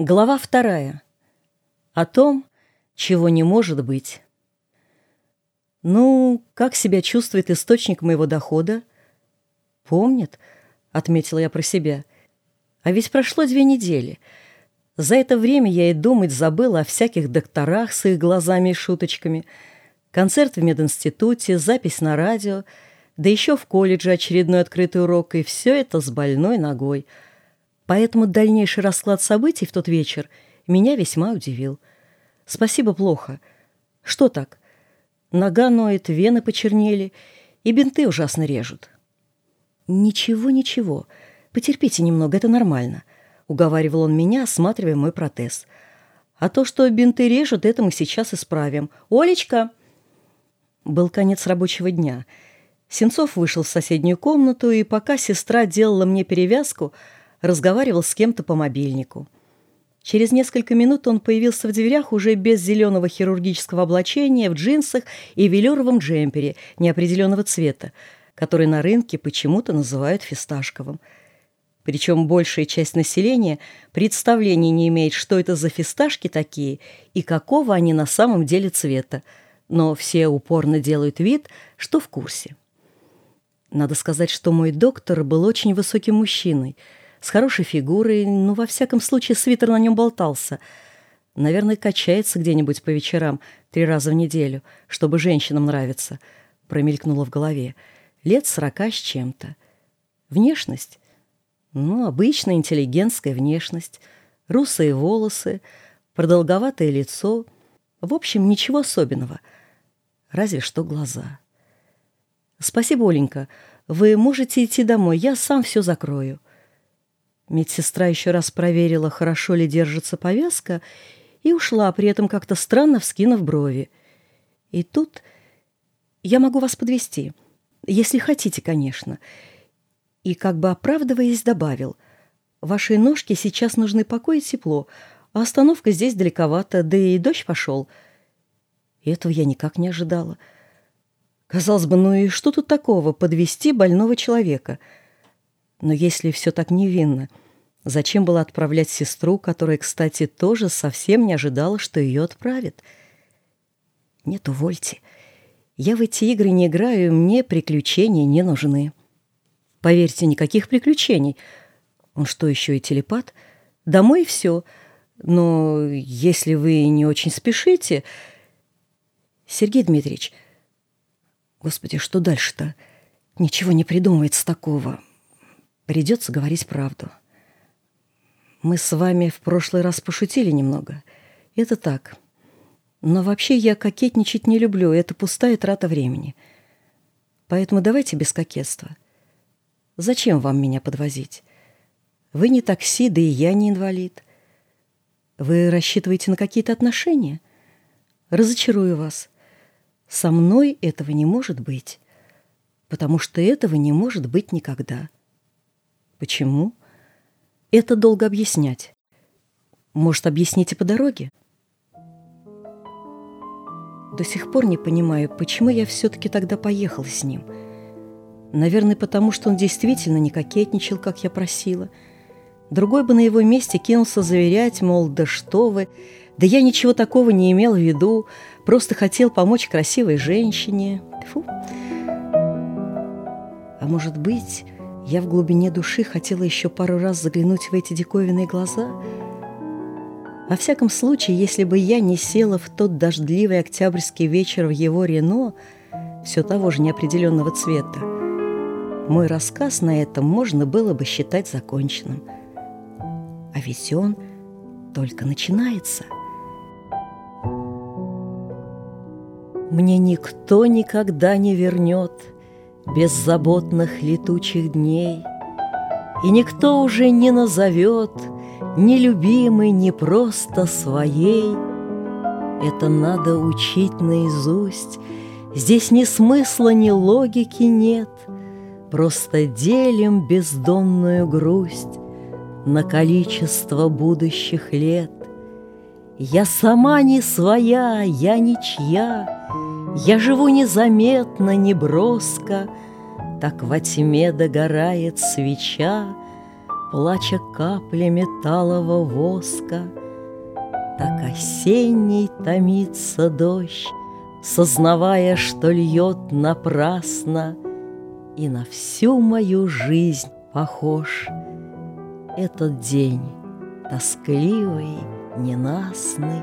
Глава вторая. О том, чего не может быть. «Ну, как себя чувствует источник моего дохода?» «Помнит», — отметила я про себя. «А ведь прошло две недели. За это время я и думать забыла о всяких докторах с их глазами и шуточками, концерт в мединституте, запись на радио, да еще в колледже очередной открытый урок, и все это с больной ногой». Поэтому дальнейший расклад событий в тот вечер меня весьма удивил. Спасибо, плохо. Что так? Нога ноет, вены почернели, и бинты ужасно режут. Ничего, ничего. Потерпите немного, это нормально. Уговаривал он меня, осматривая мой протез. А то, что бинты режут, это мы сейчас исправим. Олечка! Был конец рабочего дня. Сенцов вышел в соседнюю комнату, и пока сестра делала мне перевязку, разговаривал с кем-то по мобильнику. Через несколько минут он появился в дверях уже без зеленого хирургического облачения, в джинсах и велюровом джемпере неопределенного цвета, который на рынке почему-то называют фисташковым. Причем большая часть населения представления не имеет, что это за фисташки такие и какого они на самом деле цвета, но все упорно делают вид, что в курсе. Надо сказать, что мой доктор был очень высоким мужчиной – с хорошей фигурой, ну, во всяком случае, свитер на нем болтался. Наверное, качается где-нибудь по вечерам три раза в неделю, чтобы женщинам нравиться, промелькнуло в голове. Лет сорока с чем-то. Внешность? Ну, обычная интеллигентская внешность. Русые волосы, продолговатое лицо. В общем, ничего особенного. Разве что глаза. «Спасибо, Оленька. Вы можете идти домой, я сам все закрою». Медсестра еще раз проверила, хорошо ли держится повязка, и ушла, при этом как-то странно вскинув брови. И тут я могу вас подвести, если хотите, конечно. И как бы оправдываясь, добавил, вашей ножке сейчас нужны покой и тепло, а остановка здесь далековато, да и дождь пошел. Этого я никак не ожидала. Казалось бы, ну и что тут такого, подвести больного человека — но если все так невинно, зачем было отправлять сестру, которая, кстати, тоже совсем не ожидала, что ее отправят? Нет, увольте. Я в эти игры не играю, мне приключения не нужны. Поверьте, никаких приключений. Он что, еще и телепат? Домой все. Но если вы не очень спешите... Сергей Дмитриевич, господи, что дальше-то? Ничего не придумается такого. Придется говорить правду. Мы с вами в прошлый раз пошутили немного. Это так. Но вообще я кокетничать не люблю, это пустая трата времени. Поэтому давайте без кокетства. Зачем вам меня подвозить? Вы не такси, да и я не инвалид. Вы рассчитываете на какие-то отношения? Разочарую вас. Со мной этого не может быть, потому что этого не может быть никогда. Почему? Это долго объяснять. Может, объясните по дороге? До сих пор не понимаю, почему я все-таки тогда поехала с ним. Наверное, потому что он действительно не кокетничал, как я просила. Другой бы на его месте кинулся заверять, мол, да что вы, да я ничего такого не имел в виду, просто хотел помочь красивой женщине. Фу. А может быть, я в глубине души хотела еще пару раз заглянуть в эти диковинные глаза. Во всяком случае, если бы я не села в тот дождливый октябрьский вечер в его Рено, все того же неопределенного цвета, мой рассказ на этом можно было бы считать законченным. А ведь он только начинается. Мне никто никогда не вернет — беззаботных летучих дней, И никто уже не назовет ни любимой, ни просто своей. Это надо учить наизусть, Здесь ни смысла, ни логики нет, Просто делим бездонную грусть На количество будущих лет. Я сама не своя, я ничья, я живу незаметно, неброско, Так во тьме догорает свеча, Плача каплями талого воска, Так осенний томится дождь, Сознавая, что льет напрасно, И на всю мою жизнь похож. Этот день тоскливый, ненастный,